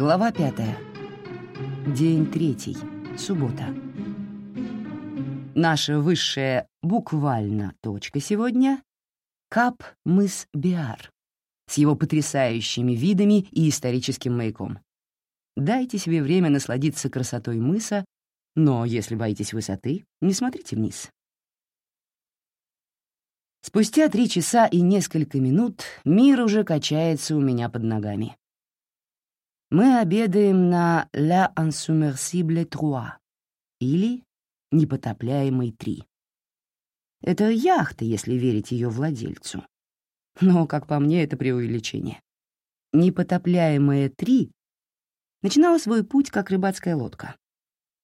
Глава пятая. День третий. Суббота. Наша высшая буквально точка сегодня — Кап мыс Биар с его потрясающими видами и историческим маяком. Дайте себе время насладиться красотой мыса, но если боитесь высоты, не смотрите вниз. Спустя три часа и несколько минут мир уже качается у меня под ногами мы обедаем на «La Insubmersible 3» или «Непотопляемый 3». Это яхта, если верить ее владельцу. Но, как по мне, это преувеличение. «Непотопляемая 3» начинала свой путь как рыбацкая лодка.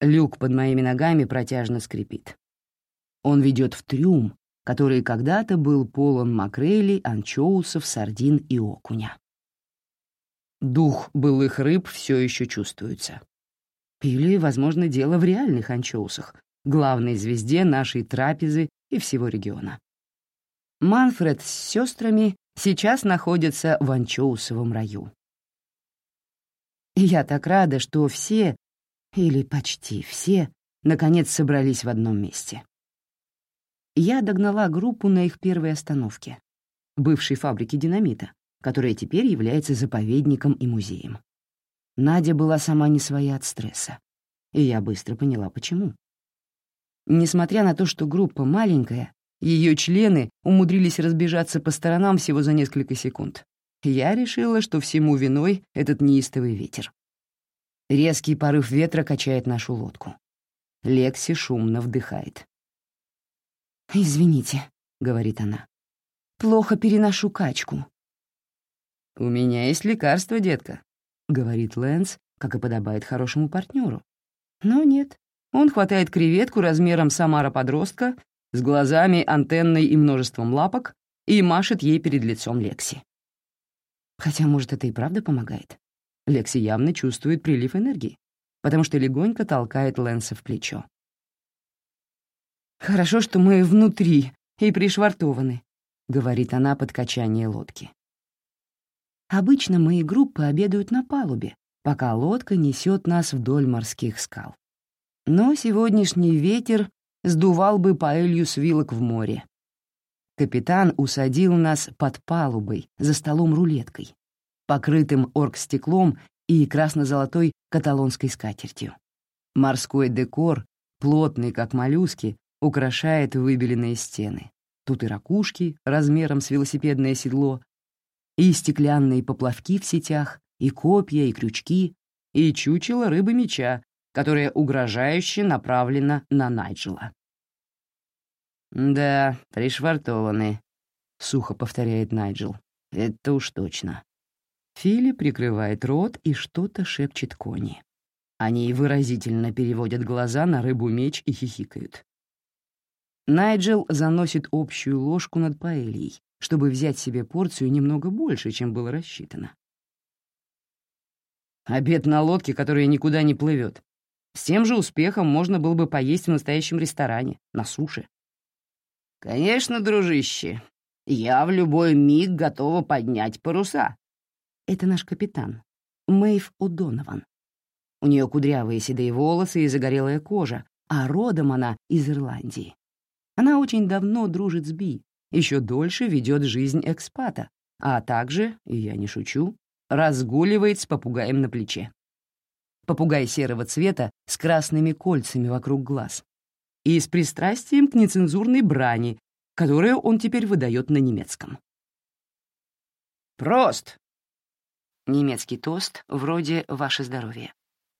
Люк под моими ногами протяжно скрипит. Он ведет в трюм, который когда-то был полон макрелей, анчоусов, сардин и окуня. Дух былых рыб все еще чувствуется. Или, возможно, дело в реальных анчоусах, главной звезде нашей трапезы и всего региона. Манфред с сестрами сейчас находятся в анчоусовом раю. Я так рада, что все, или почти все, наконец собрались в одном месте. Я догнала группу на их первой остановке, бывшей фабрике динамита, которая теперь является заповедником и музеем. Надя была сама не своя от стресса, и я быстро поняла, почему. Несмотря на то, что группа маленькая, ее члены умудрились разбежаться по сторонам всего за несколько секунд. Я решила, что всему виной этот неистовый ветер. Резкий порыв ветра качает нашу лодку. Лекси шумно вдыхает. «Извините», — говорит она. «Плохо переношу качку. «У меня есть лекарство, детка», — говорит Лэнс, как и подобает хорошему партнеру. Но нет, он хватает креветку размером Самара-подростка с глазами, антенной и множеством лапок и машет ей перед лицом Лекси. Хотя, может, это и правда помогает. Лекси явно чувствует прилив энергии, потому что легонько толкает Лэнса в плечо. «Хорошо, что мы внутри и пришвартованы», — говорит она под качание лодки. Обычно мои группы обедают на палубе, пока лодка несет нас вдоль морских скал. Но сегодняшний ветер сдувал бы паэлью с вилок в море. Капитан усадил нас под палубой, за столом-рулеткой, покрытым оргстеклом и красно-золотой каталонской скатертью. Морской декор, плотный, как моллюски, украшает выбеленные стены. Тут и ракушки размером с велосипедное седло, и стеклянные поплавки в сетях, и копья, и крючки, и чучело рыбы-меча, которое угрожающе направлено на Найджела. «Да, пришвартованы», — сухо повторяет Найджел. «Это уж точно». Фили прикрывает рот и что-то шепчет Кони. Они выразительно переводят глаза на рыбу-меч и хихикают. Найджел заносит общую ложку над паэльей, чтобы взять себе порцию немного больше, чем было рассчитано. Обед на лодке, которая никуда не плывет. С тем же успехом можно было бы поесть в настоящем ресторане, на суше. «Конечно, дружище, я в любой миг готова поднять паруса». Это наш капитан, Мэйв О'Донован. У нее кудрявые седые волосы и загорелая кожа, а родом она из Ирландии. Она очень давно дружит с Би, еще дольше ведет жизнь экспата, а также, и я не шучу, разгуливает с попугаем на плече. Попугай серого цвета с красными кольцами вокруг глаз и с пристрастием к нецензурной брани, которую он теперь выдает на немецком. «Прост!» Немецкий тост вроде «Ваше здоровье»,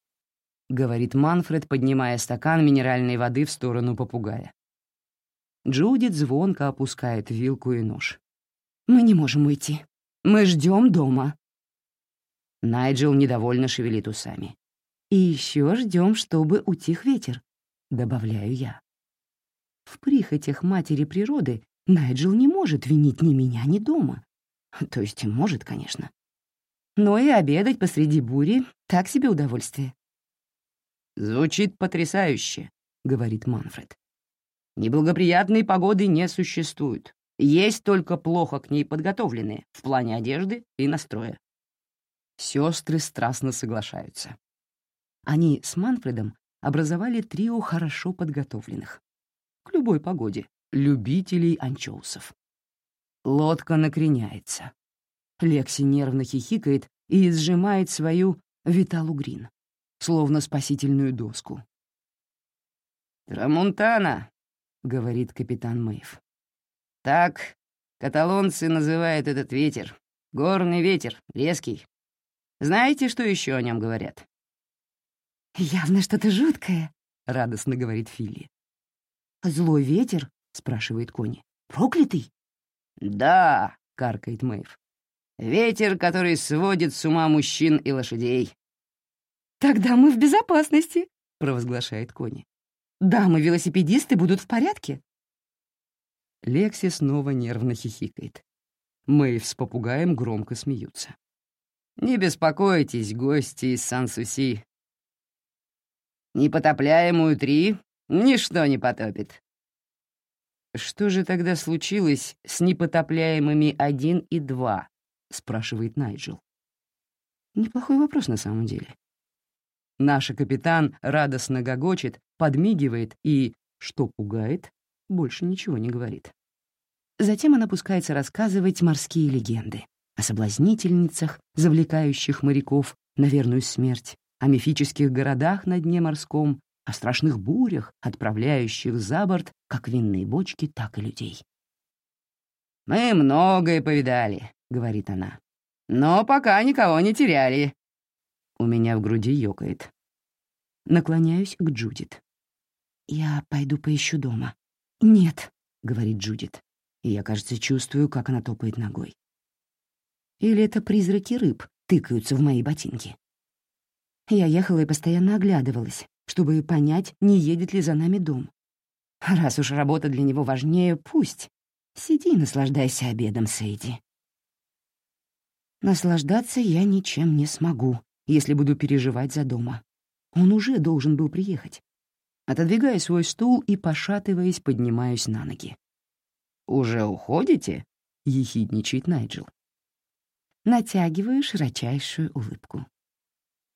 — говорит Манфред, поднимая стакан минеральной воды в сторону попугая. Джудит звонко опускает вилку и нож. «Мы не можем уйти. Мы ждем дома». Найджел недовольно шевелит усами. «И еще ждем, чтобы утих ветер», — добавляю я. В прихотях матери природы Найджел не может винить ни меня, ни дома. То есть может, конечно. Но и обедать посреди бури — так себе удовольствие. «Звучит потрясающе», — говорит Манфред. Неблагоприятной погоды не существует. Есть только плохо к ней подготовленные в плане одежды и настроя. Сестры страстно соглашаются. Они с Манфредом образовали трио хорошо подготовленных. К любой погоде, любителей анчоусов. Лодка накреняется. Лекси нервно хихикает и сжимает свою Виталу Грин, словно спасительную доску. «Трамунтана», — говорит капитан Мэйв. «Так каталонцы называют этот ветер. Горный ветер, резкий. Знаете, что еще о нем говорят?» «Явно что-то жуткое», — радостно говорит Филли. «Злой ветер?» — спрашивает Кони. «Проклятый?» «Да», — каркает Мэйв. «Ветер, который сводит с ума мужчин и лошадей». «Тогда мы в безопасности», — провозглашает Кони. «Дамы-велосипедисты будут в порядке?» Лекси снова нервно хихикает. Мэйв с попугаем громко смеются. «Не беспокойтесь, гости из Сан-Суси. Непотопляемую три ничто не потопит. «Что же тогда случилось с непотопляемыми один и два?» — спрашивает Найджел. Неплохой вопрос на самом деле. Наш капитан радостно гогочет, подмигивает и, что пугает, больше ничего не говорит. Затем она пускается рассказывать морские легенды о соблазнительницах, завлекающих моряков на верную смерть, о мифических городах на дне морском, о страшных бурях, отправляющих за борт как винные бочки, так и людей. «Мы многое повидали», — говорит она, — «но пока никого не теряли». У меня в груди ёкает. Наклоняюсь к Джудит. «Я пойду поищу дома». «Нет», — говорит Джудит, и я, кажется, чувствую, как она топает ногой. Или это призраки рыб тыкаются в мои ботинки. Я ехала и постоянно оглядывалась, чтобы понять, не едет ли за нами дом. Раз уж работа для него важнее, пусть. Сиди и наслаждайся обедом, Сейди. Наслаждаться я ничем не смогу, если буду переживать за дома. Он уже должен был приехать. Отодвигая свой стул и, пошатываясь, поднимаюсь на ноги. «Уже уходите?» — ехидничает Найджел. Натягиваю широчайшую улыбку.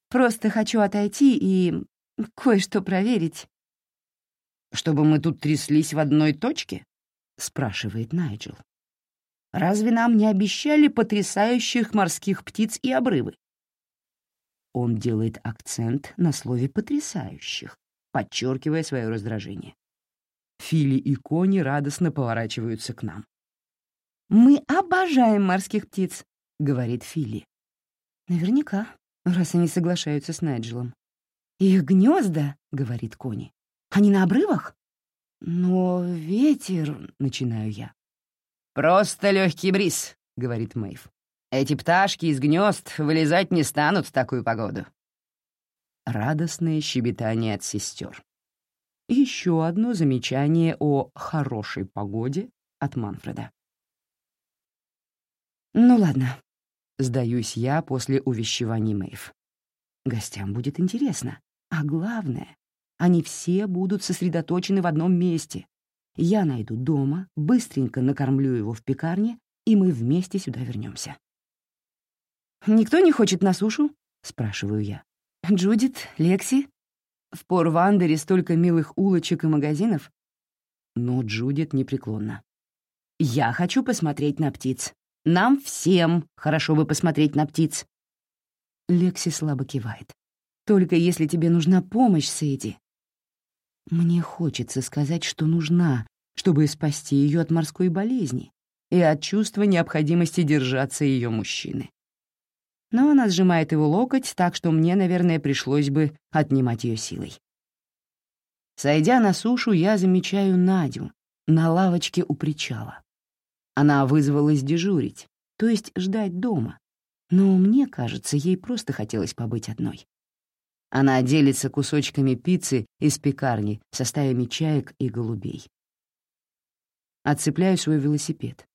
Просто хочу отойти и кое-что проверить». «Чтобы мы тут тряслись в одной точке?» — спрашивает Найджел. «Разве нам не обещали потрясающих морских птиц и обрывы?» Он делает акцент на слове «потрясающих», подчеркивая свое раздражение. Фили и Кони радостно поворачиваются к нам. «Мы обожаем морских птиц», — говорит Фили. «Наверняка», раз они соглашаются с Найджелом. «Их гнезда, говорит Кони. «Они на обрывах?» «Но ветер...» — начинаю я. «Просто легкий бриз», — говорит Мэйв. «Эти пташки из гнезд вылезать не станут в такую погоду». Радостное щебетание от сестер. Еще одно замечание о хорошей погоде от Манфреда. «Ну ладно, Сдаюсь я после увещеваний Мэйв. Гостям будет интересно. А главное, они все будут сосредоточены в одном месте. Я найду дома, быстренько накормлю его в пекарне, и мы вместе сюда вернемся. «Никто не хочет на сушу?» — спрашиваю я. «Джудит, Лекси? В Порвандере столько милых улочек и магазинов?» Но Джудит непреклонна. «Я хочу посмотреть на птиц. Нам всем хорошо бы посмотреть на птиц». Лекси слабо кивает. «Только если тебе нужна помощь, Сэйди». Мне хочется сказать, что нужна, чтобы спасти ее от морской болезни и от чувства необходимости держаться ее мужчины. Но она сжимает его локоть, так что мне, наверное, пришлось бы отнимать ее силой. Сойдя на сушу, я замечаю Надю на лавочке у причала. Она вызвалась дежурить, то есть ждать дома. Но мне кажется, ей просто хотелось побыть одной. Она делится кусочками пиццы из пекарни со стаями чаек и голубей. Отцепляю свой велосипед.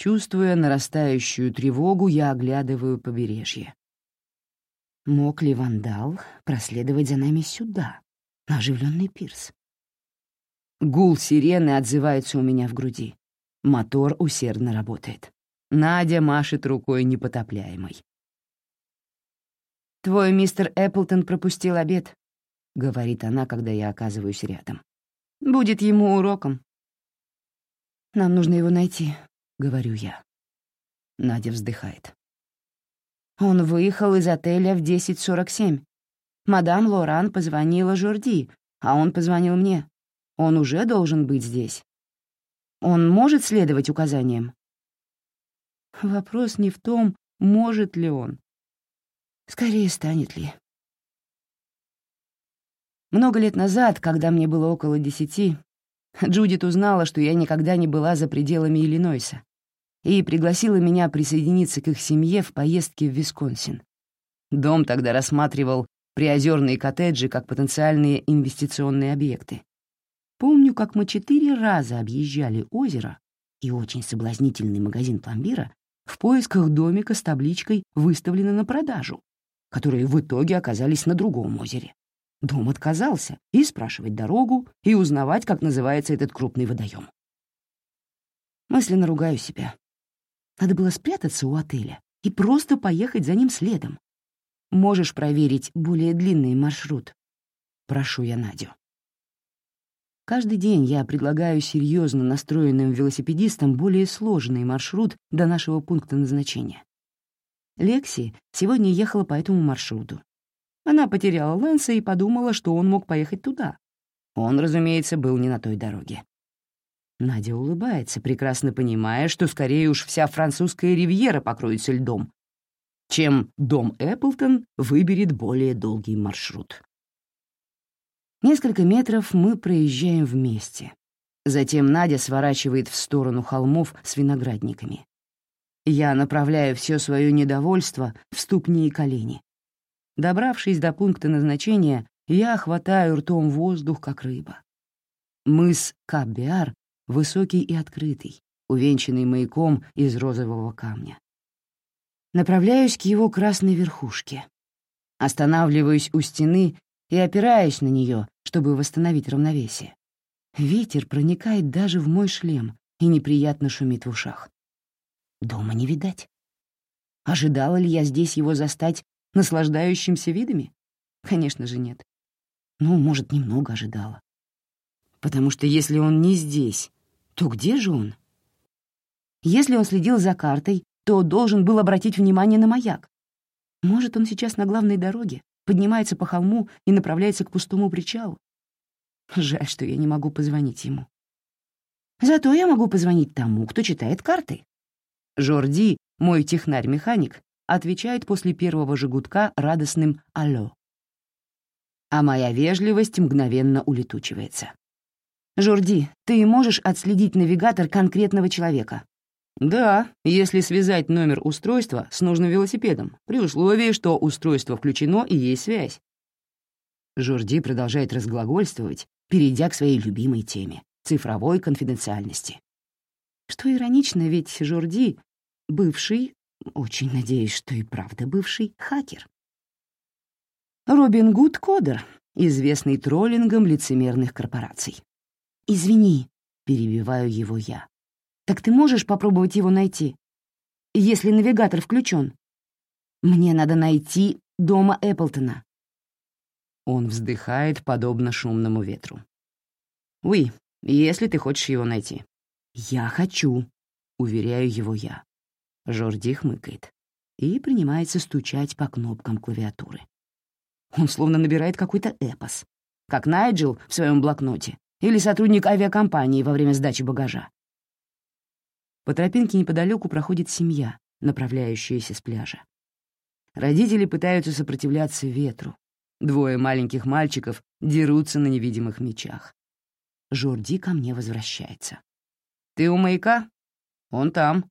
Чувствуя нарастающую тревогу, я оглядываю побережье. Мог ли вандал проследовать за нами сюда, на оживленный пирс? Гул сирены отзывается у меня в груди. Мотор усердно работает. Надя машет рукой непотопляемой. «Твой мистер Эпплтон пропустил обед», — говорит она, когда я оказываюсь рядом. «Будет ему уроком». «Нам нужно его найти», — говорю я. Надя вздыхает. Он выехал из отеля в 10.47. Мадам Лоран позвонила Жорди, а он позвонил мне. Он уже должен быть здесь. Он может следовать указаниям? Вопрос не в том, может ли он. Скорее, станет ли. Много лет назад, когда мне было около десяти, Джудит узнала, что я никогда не была за пределами Иллинойса и пригласила меня присоединиться к их семье в поездке в Висконсин. Дом тогда рассматривал приозерные коттеджи как потенциальные инвестиционные объекты. Помню, как мы четыре раза объезжали озеро и очень соблазнительный магазин пломбира в поисках домика с табличкой «Выставлено на продажу», которые в итоге оказались на другом озере. Дом отказался и спрашивать дорогу, и узнавать, как называется этот крупный водоем. Мысленно ругаю себя. Надо было спрятаться у отеля и просто поехать за ним следом. Можешь проверить более длинный маршрут? Прошу я Надю. Каждый день я предлагаю серьезно настроенным велосипедистам более сложный маршрут до нашего пункта назначения. Лекси сегодня ехала по этому маршруту. Она потеряла Лэнса и подумала, что он мог поехать туда. Он, разумеется, был не на той дороге. Надя улыбается, прекрасно понимая, что скорее уж вся французская ривьера покроется льдом, чем дом Эпплтон выберет более долгий маршрут. Несколько метров мы проезжаем вместе. Затем Надя сворачивает в сторону холмов с виноградниками. Я направляю все свое недовольство в ступни и колени. Добравшись до пункта назначения, я хватаю ртом воздух, как рыба. Мыс Каббиар высокий и открытый, увенчанный маяком из розового камня. Направляюсь к его красной верхушке. Останавливаюсь у стены и опираюсь на нее, чтобы восстановить равновесие. Ветер проникает даже в мой шлем и неприятно шумит в ушах. Дома не видать. Ожидала ли я здесь его застать наслаждающимся видами? Конечно же, нет. Ну, может, немного ожидала. Потому что если он не здесь, то где же он? Если он следил за картой, то должен был обратить внимание на маяк. Может, он сейчас на главной дороге, поднимается по холму и направляется к пустому причалу. Жаль, что я не могу позвонить ему. Зато я могу позвонить тому, кто читает карты. Жорди, мой технарь-механик, отвечает после первого жигутка радостным «Алло». А моя вежливость мгновенно улетучивается. «Жорди, ты можешь отследить навигатор конкретного человека?» «Да, если связать номер устройства с нужным велосипедом, при условии, что устройство включено и есть связь». Жорди продолжает разглагольствовать, перейдя к своей любимой теме — цифровой конфиденциальности. Что иронично, ведь Жорди — бывший, очень надеюсь, что и правда бывший, хакер. Робин Гуд Кодер, известный троллингом лицемерных корпораций. «Извини», — перебиваю его я. «Так ты можешь попробовать его найти, если навигатор включен? Мне надо найти дома Эпплтона». Он вздыхает, подобно шумному ветру. «Уи, если ты хочешь его найти». «Я хочу», — уверяю его я. Жорди хмыкает и принимается стучать по кнопкам клавиатуры. Он словно набирает какой-то эпос, как Найджел в своем блокноте, или сотрудник авиакомпании во время сдачи багажа. По тропинке неподалеку проходит семья, направляющаяся с пляжа. Родители пытаются сопротивляться ветру. Двое маленьких мальчиков дерутся на невидимых мечах. Жорди ко мне возвращается. «Ты у маяка? Он там».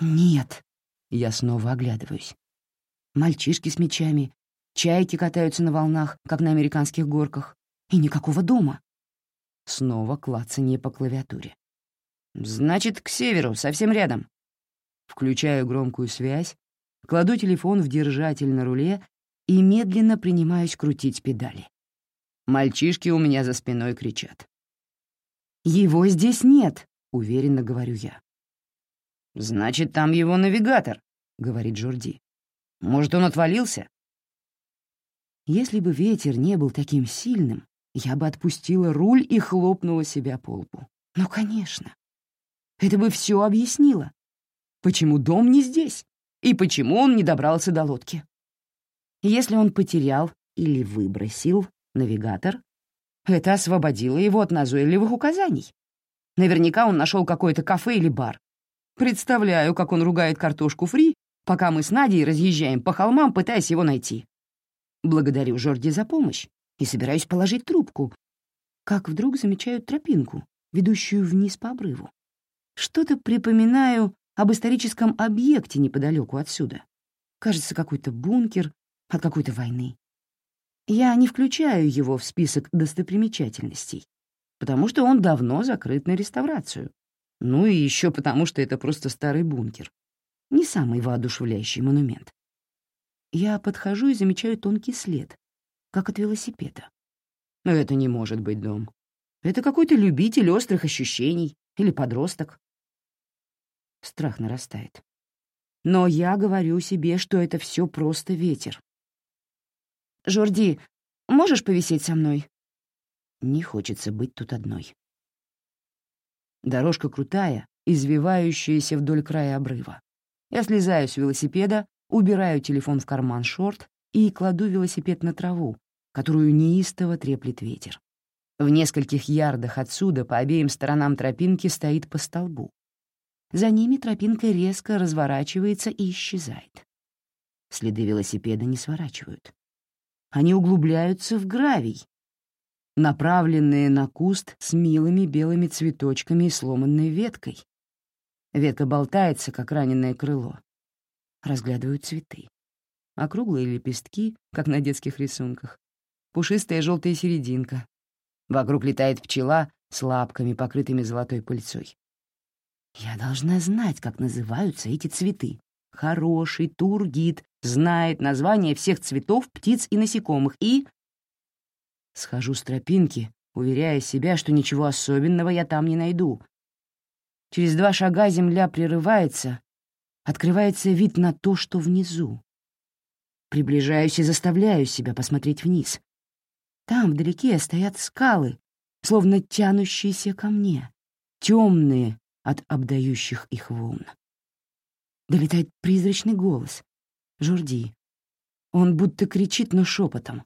«Нет». Я снова оглядываюсь. Мальчишки с мечами, чайки катаются на волнах, как на американских горках, и никакого дома. Снова клацанье по клавиатуре. «Значит, к северу, совсем рядом». Включаю громкую связь, кладу телефон в держатель на руле и медленно принимаюсь крутить педали. Мальчишки у меня за спиной кричат. «Его здесь нет», — уверенно говорю я. «Значит, там его навигатор», — говорит Жорди. «Может, он отвалился?» Если бы ветер не был таким сильным, я бы отпустила руль и хлопнула себя по лбу. Ну, конечно. Это бы все объяснило. Почему дом не здесь? И почему он не добрался до лодки? Если он потерял или выбросил навигатор, это освободило его от назойливых указаний. Наверняка он нашел какое-то кафе или бар. Представляю, как он ругает картошку фри, пока мы с Надей разъезжаем по холмам, пытаясь его найти. Благодарю Жорди за помощь и собираюсь положить трубку, как вдруг замечаю тропинку, ведущую вниз по обрыву. Что-то припоминаю об историческом объекте неподалеку отсюда. Кажется, какой-то бункер от какой-то войны. Я не включаю его в список достопримечательностей, потому что он давно закрыт на реставрацию. Ну и еще потому, что это просто старый бункер. Не самый воодушевляющий монумент. Я подхожу и замечаю тонкий след, как от велосипеда. Но это не может быть дом. Это какой-то любитель острых ощущений или подросток. Страх нарастает. Но я говорю себе, что это все просто ветер. «Жорди, можешь повисеть со мной?» Не хочется быть тут одной. Дорожка крутая, извивающаяся вдоль края обрыва. Я слезаю с велосипеда, убираю телефон в карман шорт и кладу велосипед на траву, которую неистово треплет ветер. В нескольких ярдах отсюда по обеим сторонам тропинки стоит по столбу. За ними тропинка резко разворачивается и исчезает. Следы велосипеда не сворачивают. Они углубляются в гравий, направленные на куст с милыми белыми цветочками и сломанной веткой. Ветка болтается, как раненое крыло. Разглядывают цветы. Округлые лепестки, как на детских рисунках. Пушистая желтая серединка. Вокруг летает пчела с лапками, покрытыми золотой пыльцой. Я должна знать, как называются эти цветы. Хороший тургид знает название всех цветов, птиц и насекомых и Схожу с тропинки, уверяя себя, что ничего особенного я там не найду. Через два шага земля прерывается, открывается вид на то, что внизу. Приближаюсь и заставляю себя посмотреть вниз. Там вдалеке стоят скалы, словно тянущиеся ко мне, темные от обдающих их волн. Долетает призрачный голос. Журди. Он будто кричит, но шепотом.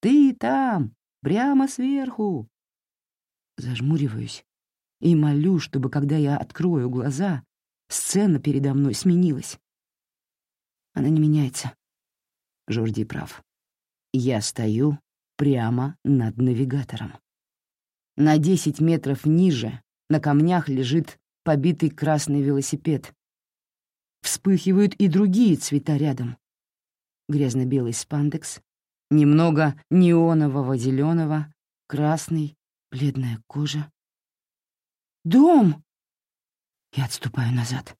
«Ты там, прямо сверху!» Зажмуриваюсь и молю, чтобы, когда я открою глаза, сцена передо мной сменилась. Она не меняется. Жорди прав. Я стою прямо над навигатором. На десять метров ниже на камнях лежит побитый красный велосипед. Вспыхивают и другие цвета рядом. Грязно-белый спандекс, Немного неонового зеленого, красный, бледная кожа. «Дом!» Я отступаю назад.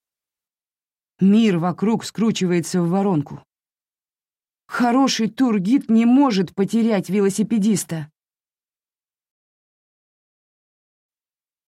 Мир вокруг скручивается в воронку. Хороший тургид не может потерять велосипедиста.